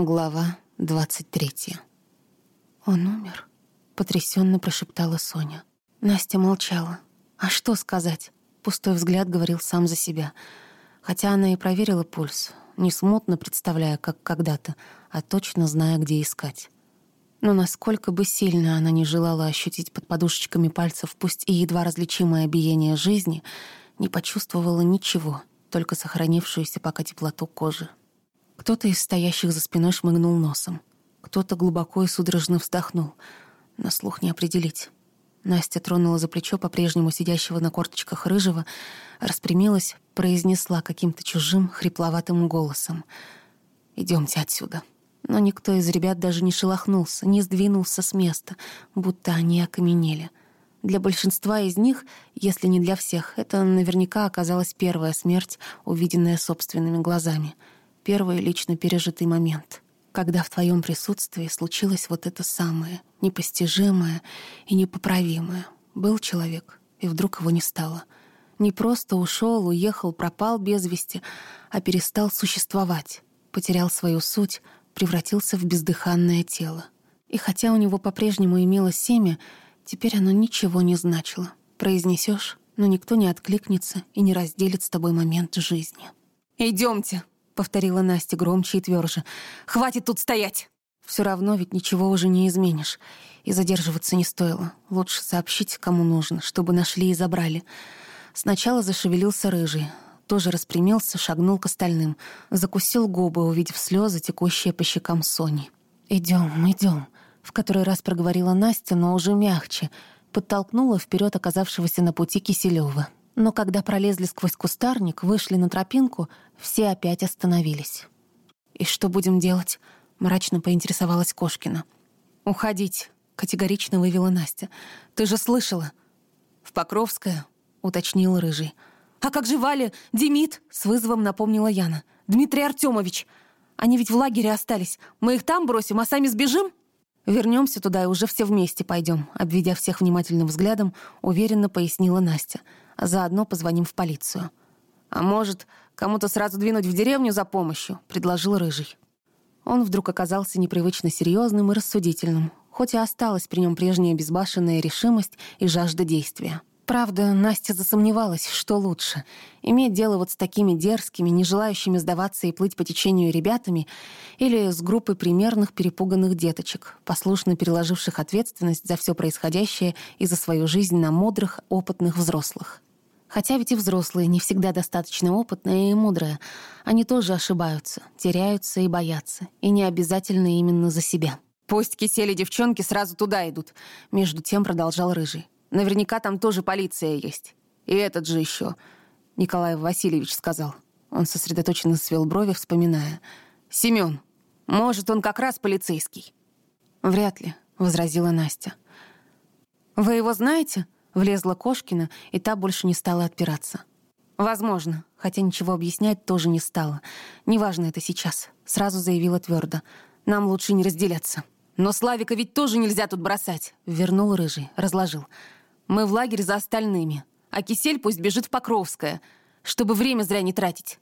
Глава двадцать третья. «Он умер?» — потрясенно прошептала Соня. Настя молчала. А что сказать? Пустой взгляд говорил сам за себя. Хотя она и проверила пульс, не смутно представляя, как когда-то, а точно зная, где искать. Но насколько бы сильно она не желала ощутить под подушечками пальцев пусть и едва различимое биение жизни, не почувствовала ничего, только сохранившуюся пока теплоту кожи. Кто-то из стоящих за спиной шмыгнул носом. Кто-то глубоко и судорожно вздохнул. На слух не определить. Настя тронула за плечо по-прежнему сидящего на корточках рыжего, распрямилась, произнесла каким-то чужим, хрипловатым голосом. «Идемте отсюда». Но никто из ребят даже не шелохнулся, не сдвинулся с места, будто они окаменели. Для большинства из них, если не для всех, это наверняка оказалась первая смерть, увиденная собственными глазами — первый лично пережитый момент, когда в твоем присутствии случилось вот это самое, непостижимое и непоправимое. Был человек, и вдруг его не стало. Не просто ушел, уехал, пропал без вести, а перестал существовать, потерял свою суть, превратился в бездыханное тело. И хотя у него по-прежнему имелось семя, теперь оно ничего не значило. Произнесешь, но никто не откликнется и не разделит с тобой момент жизни. «Идемте!» Повторила Настя громче и тверже. «Хватит тут стоять!» Все равно ведь ничего уже не изменишь. И задерживаться не стоило. Лучше сообщить, кому нужно, чтобы нашли и забрали. Сначала зашевелился рыжий. Тоже распрямился, шагнул к остальным. Закусил губы, увидев слезы, текущие по щекам Сони. Идем, идем, в который раз проговорила Настя, но уже мягче. Подтолкнула вперед оказавшегося на пути Киселева. Но когда пролезли сквозь кустарник, вышли на тропинку, все опять остановились. «И что будем делать?» — мрачно поинтересовалась Кошкина. «Уходить», — категорично вывела Настя. «Ты же слышала?» «В Покровское», — уточнил Рыжий. «А как же Валя, Демид?» — с вызовом напомнила Яна. «Дмитрий Артемович! Они ведь в лагере остались. Мы их там бросим, а сами сбежим?» Вернемся туда и уже все вместе пойдем, обведя всех внимательным взглядом, уверенно пояснила Настя а заодно позвоним в полицию. «А может, кому-то сразу двинуть в деревню за помощью?» — предложил Рыжий. Он вдруг оказался непривычно серьезным и рассудительным, хоть и осталась при нем прежняя безбашенная решимость и жажда действия. Правда, Настя засомневалась, что лучше — иметь дело вот с такими дерзкими, не желающими сдаваться и плыть по течению ребятами, или с группой примерных перепуганных деточек, послушно переложивших ответственность за все происходящее и за свою жизнь на мудрых, опытных взрослых. Хотя ведь и взрослые не всегда достаточно опытные и мудрые. Они тоже ошибаются, теряются и боятся. И не обязательно именно за себя. «Пусть кисели девчонки сразу туда идут», — между тем продолжал Рыжий. «Наверняка там тоже полиция есть. И этот же еще», — Николай Васильевич сказал. Он сосредоточенно свел брови, вспоминая. «Семен, может, он как раз полицейский?» «Вряд ли», — возразила Настя. «Вы его знаете?» Влезла Кошкина, и та больше не стала отпираться. «Возможно, хотя ничего объяснять тоже не стала. Неважно это сейчас», — сразу заявила твердо. «Нам лучше не разделяться». «Но Славика ведь тоже нельзя тут бросать», — вернул Рыжий, разложил. «Мы в лагерь за остальными, а Кисель пусть бежит в Покровское, чтобы время зря не тратить.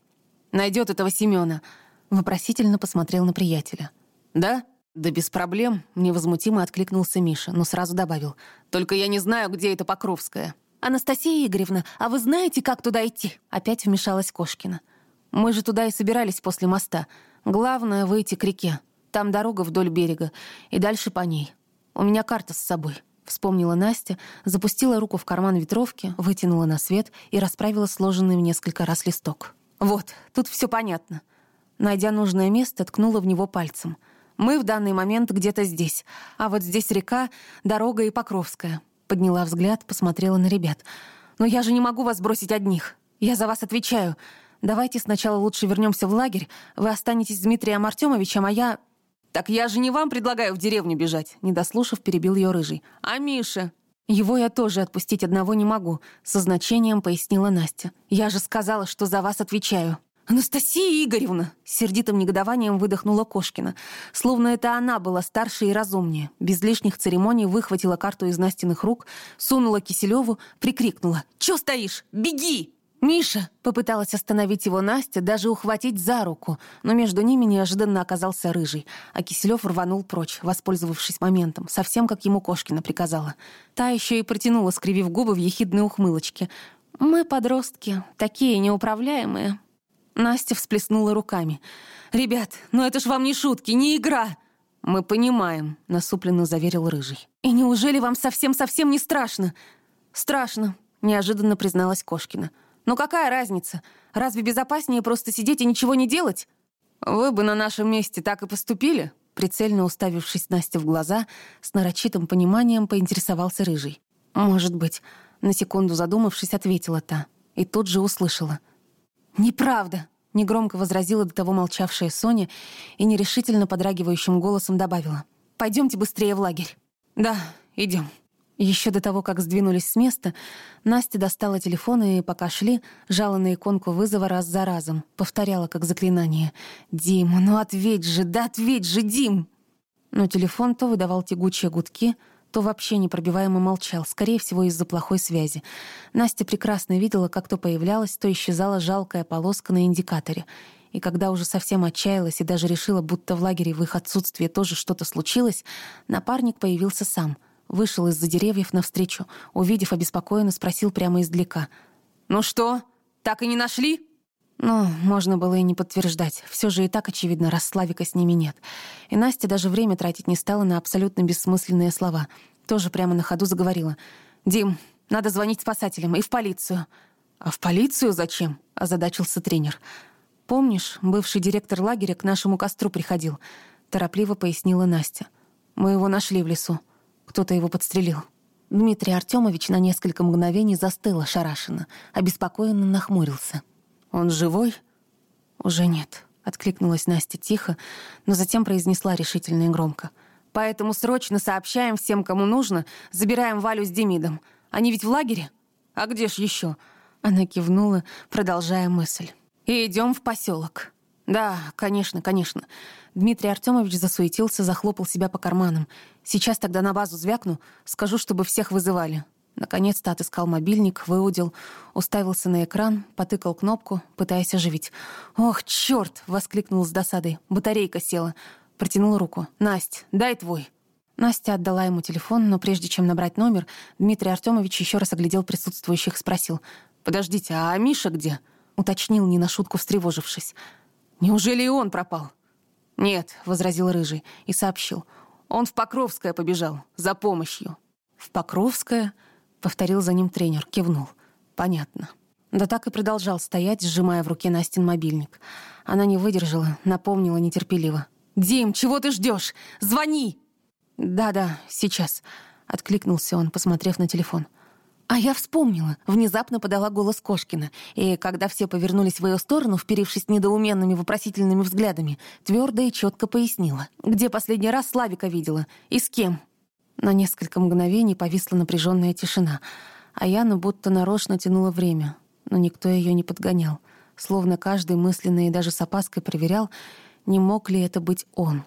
Найдет этого Семена. Вопросительно посмотрел на приятеля. «Да?» «Да без проблем», — невозмутимо откликнулся Миша, но сразу добавил. «Только я не знаю, где это Покровская». «Анастасия Игоревна, а вы знаете, как туда идти?» Опять вмешалась Кошкина. «Мы же туда и собирались после моста. Главное — выйти к реке. Там дорога вдоль берега, и дальше по ней. У меня карта с собой». Вспомнила Настя, запустила руку в карман ветровки, вытянула на свет и расправила сложенный в несколько раз листок. «Вот, тут все понятно». Найдя нужное место, ткнула в него пальцем — мы в данный момент где-то здесь, а вот здесь река, дорога и Покровская». Подняла взгляд, посмотрела на ребят. «Но я же не могу вас бросить одних. Я за вас отвечаю. Давайте сначала лучше вернемся в лагерь. Вы останетесь с Дмитрием Артемовичем, а я...» «Так я же не вам предлагаю в деревню бежать», — недослушав, перебил ее рыжий. «А Миша?» «Его я тоже отпустить одного не могу», — со значением пояснила Настя. «Я же сказала, что за вас отвечаю». «Анастасия Игоревна!» — сердитым негодованием выдохнула Кошкина. Словно это она была старше и разумнее. Без лишних церемоний выхватила карту из Настиных рук, сунула Киселеву, прикрикнула. «Чё стоишь? Беги!» «Миша!» — попыталась остановить его Настя, даже ухватить за руку, но между ними неожиданно оказался рыжий, а Киселев рванул прочь, воспользовавшись моментом, совсем как ему Кошкина приказала. Та еще и протянула, скривив губы в ехидной ухмылочке. «Мы подростки, такие неуправляемые». Настя всплеснула руками. «Ребят, ну это ж вам не шутки, не игра!» «Мы понимаем», — насупленно заверил Рыжий. «И неужели вам совсем-совсем не страшно?» «Страшно», — неожиданно призналась Кошкина. «Но какая разница? Разве безопаснее просто сидеть и ничего не делать?» «Вы бы на нашем месте так и поступили?» Прицельно уставившись Насте в глаза, с нарочитым пониманием поинтересовался Рыжий. «Может быть», — на секунду задумавшись, ответила та. И тут же услышала. «Неправда!» негромко возразила до того молчавшая Соня и нерешительно подрагивающим голосом добавила. «Пойдемте быстрее в лагерь». «Да, идем». Еще до того, как сдвинулись с места, Настя достала телефон и, пока шли, жала на иконку вызова раз за разом, повторяла как заклинание. «Дим, ну ответь же, да ответь же, Дим!» Но телефон то выдавал тягучие гудки, то вообще непробиваемо молчал, скорее всего, из-за плохой связи. Настя прекрасно видела, как то появлялась, то исчезала жалкая полоска на индикаторе. И когда уже совсем отчаялась и даже решила, будто в лагере в их отсутствии тоже что-то случилось, напарник появился сам. Вышел из-за деревьев навстречу, увидев обеспокоенно, спросил прямо издалека. «Ну что, так и не нашли?» Ну, можно было и не подтверждать. Все же и так очевидно, раз Славика с ними нет. И Настя даже время тратить не стала на абсолютно бессмысленные слова. Тоже прямо на ходу заговорила. «Дим, надо звонить спасателям и в полицию». «А в полицию зачем?» — озадачился тренер. «Помнишь, бывший директор лагеря к нашему костру приходил?» — торопливо пояснила Настя. «Мы его нашли в лесу. Кто-то его подстрелил». Дмитрий Артемович на несколько мгновений застыл ошарашенно, обеспокоенно нахмурился. «Он живой?» «Уже нет», — откликнулась Настя тихо, но затем произнесла решительно и громко. «Поэтому срочно сообщаем всем, кому нужно, забираем Валю с Демидом. Они ведь в лагере? А где ж еще?» Она кивнула, продолжая мысль. «И идем в поселок. «Да, конечно, конечно». Дмитрий Артемович засуетился, захлопал себя по карманам. «Сейчас тогда на базу звякну, скажу, чтобы всех вызывали. Наконец-то отыскал мобильник, выудил, уставился на экран, потыкал кнопку, пытаясь оживить. «Ох, черт!» — воскликнул с досадой. Батарейка села. Протянул руку. «Насть, дай твой». Настя отдала ему телефон, но прежде чем набрать номер, Дмитрий Артемович еще раз оглядел присутствующих, спросил. «Подождите, а Миша где?» — уточнил, не на шутку встревожившись. «Неужели и он пропал?» «Нет», — возразил Рыжий и сообщил. «Он в Покровское побежал, за помощью». «В Покровское?» Повторил за ним тренер, кивнул. Понятно. Да так и продолжал стоять, сжимая в руке Настин мобильник. Она не выдержала, напомнила нетерпеливо. «Дим, чего ты ждешь? Звони!» «Да-да, сейчас», — откликнулся он, посмотрев на телефон. А я вспомнила. Внезапно подала голос Кошкина. И когда все повернулись в ее сторону, вперившись недоуменными вопросительными взглядами, твердо и четко пояснила. Где последний раз Славика видела? И с кем? На несколько мгновений повисла напряженная тишина, а Яна будто нарочно тянула время, но никто ее не подгонял, словно каждый мысленно и даже с опаской проверял, не мог ли это быть он.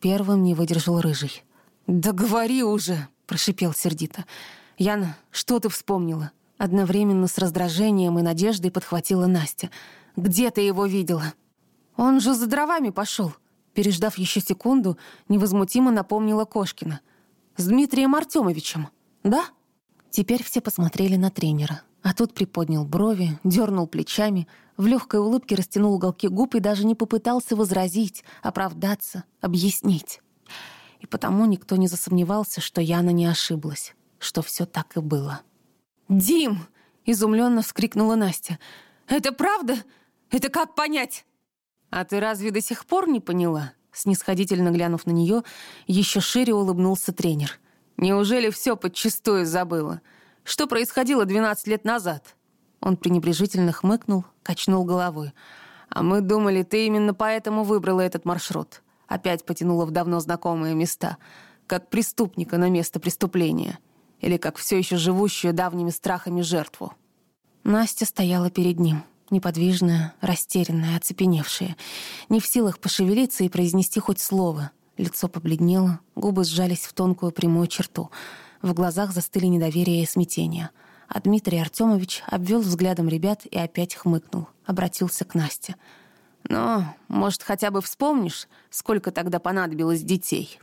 Первым не выдержал Рыжий. «Да говори уже!» — прошипел сердито. «Яна, что ты вспомнила?» Одновременно с раздражением и надеждой подхватила Настя. «Где ты его видела?» «Он же за дровами пошел!» Переждав еще секунду, невозмутимо напомнила Кошкина. С Дмитрием Артемовичем, да? Теперь все посмотрели на тренера. А тот приподнял брови, дернул плечами, в легкой улыбке растянул уголки губ и даже не попытался возразить, оправдаться, объяснить. И потому никто не засомневался, что Яна не ошиблась, что все так и было. «Дим!» — изумленно вскрикнула Настя. «Это правда? Это как понять?» «А ты разве до сих пор не поняла?» Снисходительно глянув на нее, еще шире улыбнулся тренер. «Неужели все подчистую забыла? Что происходило 12 лет назад?» Он пренебрежительно хмыкнул, качнул головой. «А мы думали, ты именно поэтому выбрала этот маршрут». Опять потянула в давно знакомые места, как преступника на место преступления. Или как все еще живущую давними страхами жертву. Настя стояла перед ним неподвижная, растерянная, оцепеневшая, не в силах пошевелиться и произнести хоть слово. Лицо побледнело, губы сжались в тонкую прямую черту. В глазах застыли недоверие и смятение. А Дмитрий Артемович обвел взглядом ребят и опять хмыкнул. Обратился к Насте. «Ну, может, хотя бы вспомнишь, сколько тогда понадобилось детей?»